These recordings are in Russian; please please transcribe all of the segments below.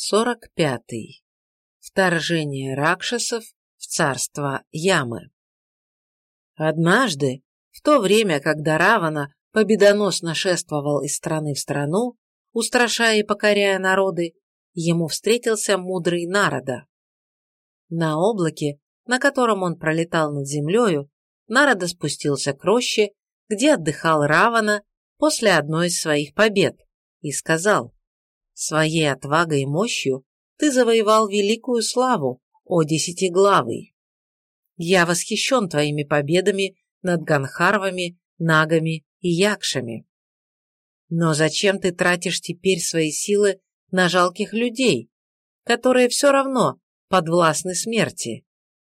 45. Вторжение ракшасов в царство Ямы. Однажды, в то время, когда Равана победоносно шествовал из страны в страну, устрашая и покоряя народы, ему встретился мудрый Народа. На облаке, на котором он пролетал над землею, Народа спустился к роще, где отдыхал Равана после одной из своих побед, и сказал Своей отвагой и мощью ты завоевал великую славу, о десятиглавый. Я восхищен твоими победами над ганхарвами, нагами и якшами. Но зачем ты тратишь теперь свои силы на жалких людей, которые все равно подвластны смерти?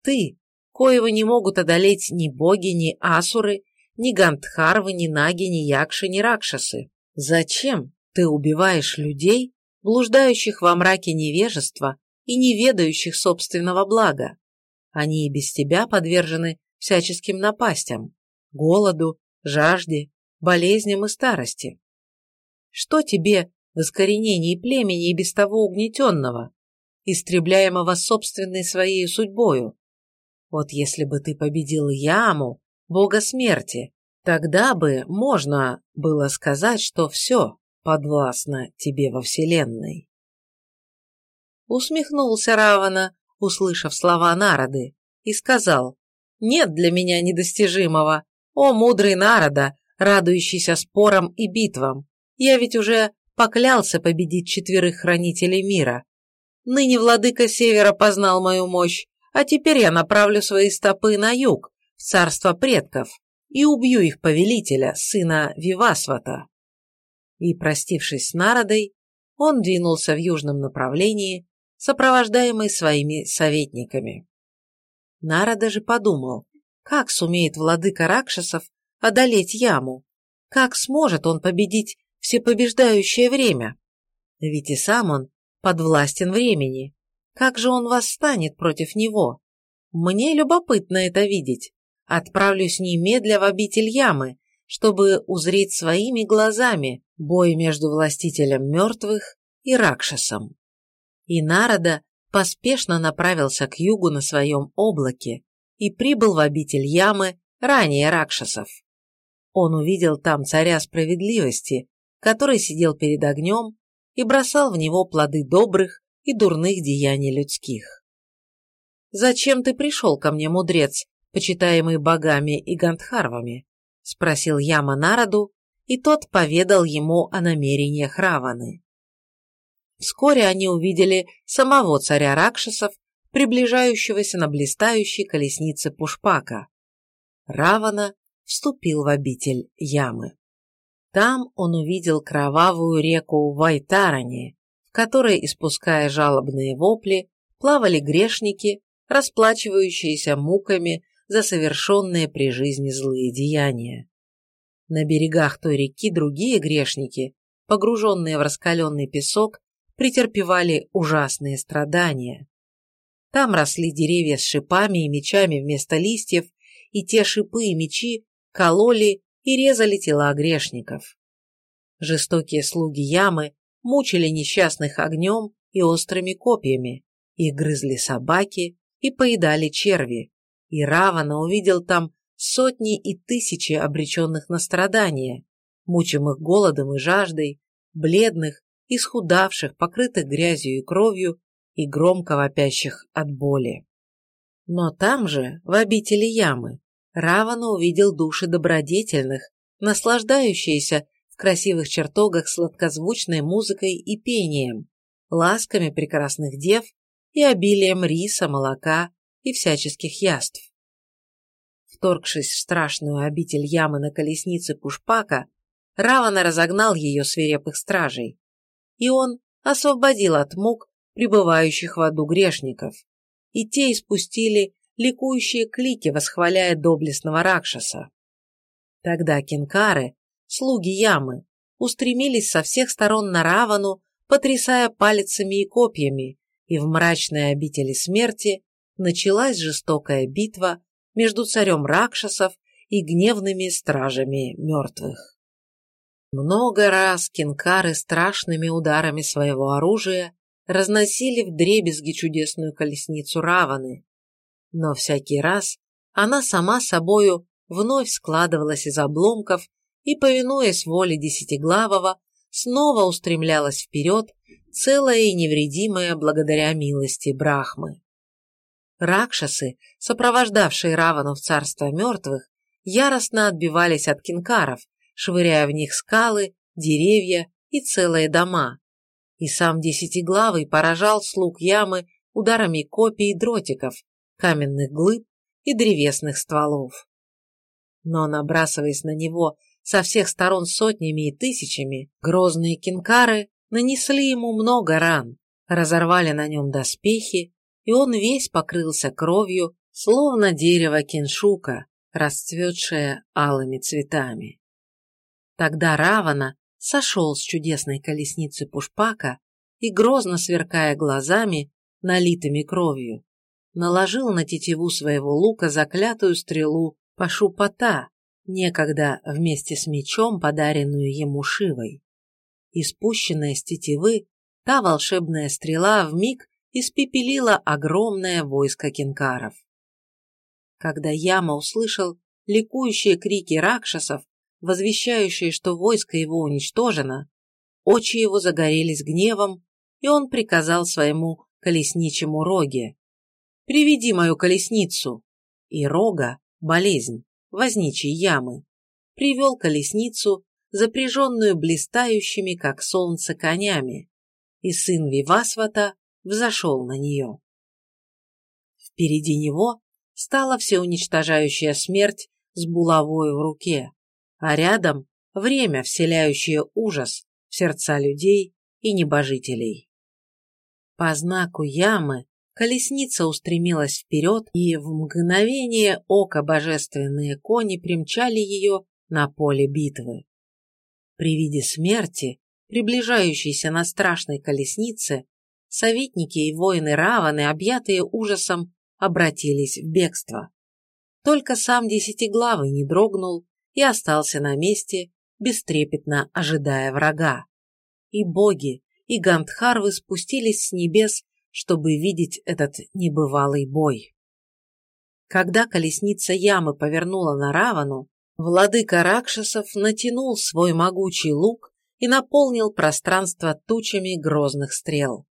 Ты, коего не могут одолеть ни боги, ни асуры, ни гандхарвы, ни наги, ни якши, ни ракшасы. Зачем ты убиваешь людей, блуждающих во мраке невежества и не ведающих собственного блага? Они и без тебя подвержены всяческим напастям, голоду, жажде, болезням и старости. Что тебе в искоренении племени и без того угнетенного, истребляемого собственной своей судьбою? Вот если бы ты победил Яму, бога смерти, тогда бы можно было сказать, что все, подвластна тебе во Вселенной. Усмехнулся Равана, услышав слова народы, и сказал, «Нет для меня недостижимого, о мудрый народа, радующийся спорам и битвам. Я ведь уже поклялся победить четверых хранителей мира. Ныне владыка Севера познал мою мощь, а теперь я направлю свои стопы на юг, в царство предков, и убью их повелителя, сына Вивасвата и, простившись с Народой, он двинулся в южном направлении, сопровождаемый своими советниками. Народа же подумал, как сумеет владыка Ракшасов одолеть яму, как сможет он победить всепобеждающее время. Ведь и сам он подвластен времени. Как же он восстанет против него? Мне любопытно это видеть. Отправлюсь немедля в обитель ямы, чтобы узреть своими глазами бой между властителем мертвых и Ракшасом. И Народа поспешно направился к югу на своем облаке и прибыл в обитель Ямы ранее Ракшасов. Он увидел там царя справедливости, который сидел перед огнем и бросал в него плоды добрых и дурных деяний людских. «Зачем ты пришел ко мне, мудрец, почитаемый богами и гандхарвами?» – спросил Яма народу, и тот поведал ему о намерениях Раваны. Вскоре они увидели самого царя Ракшасов, приближающегося на блистающей колеснице Пушпака. Равана вступил в обитель Ямы. Там он увидел кровавую реку Вайтарани, в которой, испуская жалобные вопли, плавали грешники, расплачивающиеся муками за совершенные при жизни злые деяния. На берегах той реки другие грешники, погруженные в раскаленный песок, претерпевали ужасные страдания. Там росли деревья с шипами и мечами вместо листьев, и те шипы и мечи кололи и резали тела грешников. Жестокие слуги ямы мучили несчастных огнем и острыми копьями, их грызли собаки и поедали черви, и Равана увидел там сотни и тысячи обреченных на страдания, мучимых голодом и жаждой, бледных, исхудавших, покрытых грязью и кровью и громко вопящих от боли. Но там же, в обители ямы, Равана увидел души добродетельных, наслаждающиеся в красивых чертогах сладкозвучной музыкой и пением, ласками прекрасных дев и обилием риса, молока и всяческих яств. Вторгшись в страшную обитель ямы на колеснице Пушпака, Равана разогнал ее свирепых стражей, и он освободил от мук пребывающих в аду грешников, и те испустили ликующие клики, восхваляя доблестного Ракшаса. Тогда кинкары, слуги ямы, устремились со всех сторон на Равану, потрясая палицами и копьями, и в мрачной обители смерти началась жестокая битва между царем Ракшасов и гневными стражами мертвых. Много раз кинкары страшными ударами своего оружия разносили вдребезги чудесную колесницу Раваны. Но всякий раз она сама собою вновь складывалась из обломков и, повинуясь воле Десятиглавого, снова устремлялась вперед, целая и невредимая благодаря милости Брахмы. Ракшасы, сопровождавшие Равану в царство мертвых, яростно отбивались от кинкаров, швыряя в них скалы, деревья и целые дома. И сам Десятиглавый поражал слуг ямы ударами копий и дротиков, каменных глыб и древесных стволов. Но, набрасываясь на него со всех сторон сотнями и тысячами, грозные кинкары нанесли ему много ран, разорвали на нем доспехи, и он весь покрылся кровью, словно дерево киншука, расцветшее алыми цветами. Тогда Равана сошел с чудесной колесницы Пушпака и, грозно сверкая глазами, налитыми кровью, наложил на тетиву своего лука заклятую стрелу Пашупата, некогда вместе с мечом, подаренную ему Шивой. Испущенная с тетивы, та волшебная стрела вмиг испепелила огромное войско кенкаров. Когда Яма услышал ликующие крики ракшасов, возвещающие, что войско его уничтожено, очи его загорелись гневом, и он приказал своему колесничему Роге «Приведи мою колесницу!» И Рога, болезнь, возничий Ямы, привел колесницу, запряженную блистающими, как солнце, конями, и сын Вивасвата взошел на нее. Впереди него стала всеуничтожающая смерть с булавой в руке, а рядом время, вселяющее ужас в сердца людей и небожителей. По знаку ямы колесница устремилась вперед, и в мгновение ока божественные кони примчали ее на поле битвы. При виде смерти, приближающейся на страшной колеснице, советники и воины Раваны, объятые ужасом, обратились в бегство. Только сам Десятиглавый не дрогнул и остался на месте, бестрепетно ожидая врага. И боги, и Гандхарвы спустились с небес, чтобы видеть этот небывалый бой. Когда колесница Ямы повернула на Равану, владыка Ракшасов натянул свой могучий лук и наполнил пространство тучами грозных стрел.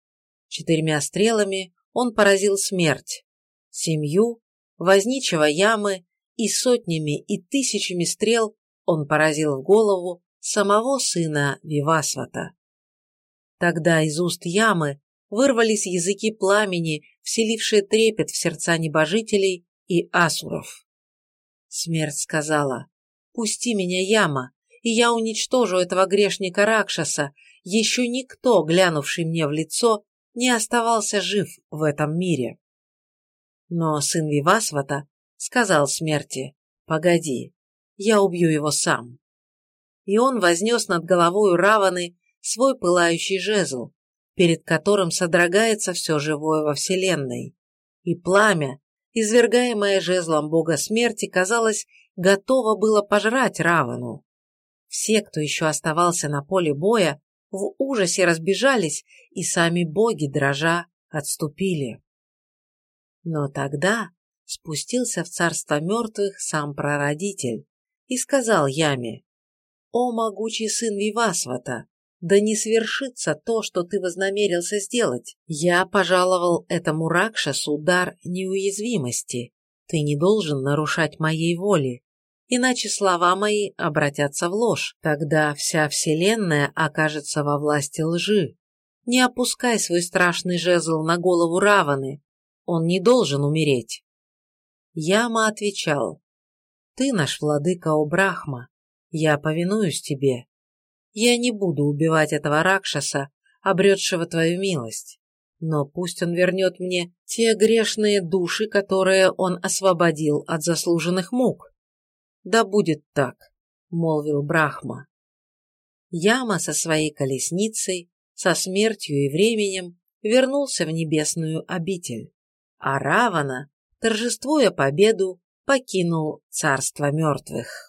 Четырьмя стрелами он поразил смерть, семью, возничего ямы и сотнями и тысячами стрел он поразил в голову самого сына Вивасвата. Тогда из уст ямы вырвались языки пламени, вселившие трепет в сердца небожителей и асуров. Смерть сказала, «Пусти меня, яма, и я уничтожу этого грешника Ракшаса, еще никто, глянувший мне в лицо, не оставался жив в этом мире. Но сын Вивасвата сказал смерти, «Погоди, я убью его сам». И он вознес над головой Раваны свой пылающий жезл, перед которым содрогается все живое во Вселенной. И пламя, извергаемое жезлом бога смерти, казалось, готово было пожрать Равану. Все, кто еще оставался на поле боя, в ужасе разбежались, и сами боги, дрожа, отступили. Но тогда спустился в царство мертвых сам прародитель и сказал Яме, «О, могучий сын Вивасвата, да не свершится то, что ты вознамерился сделать. Я пожаловал этому Ракшасу дар неуязвимости. Ты не должен нарушать моей воли иначе слова мои обратятся в ложь, тогда вся вселенная окажется во власти лжи. Не опускай свой страшный жезл на голову Раваны, он не должен умереть. Яма отвечал, ты наш владыка Обрахма, я повинуюсь тебе. Я не буду убивать этого Ракшаса, обретшего твою милость. Но пусть он вернет мне те грешные души, которые он освободил от заслуженных мук. «Да будет так», — молвил Брахма. Яма со своей колесницей, со смертью и временем вернулся в небесную обитель, а Равана, торжествуя победу, покинул царство мертвых.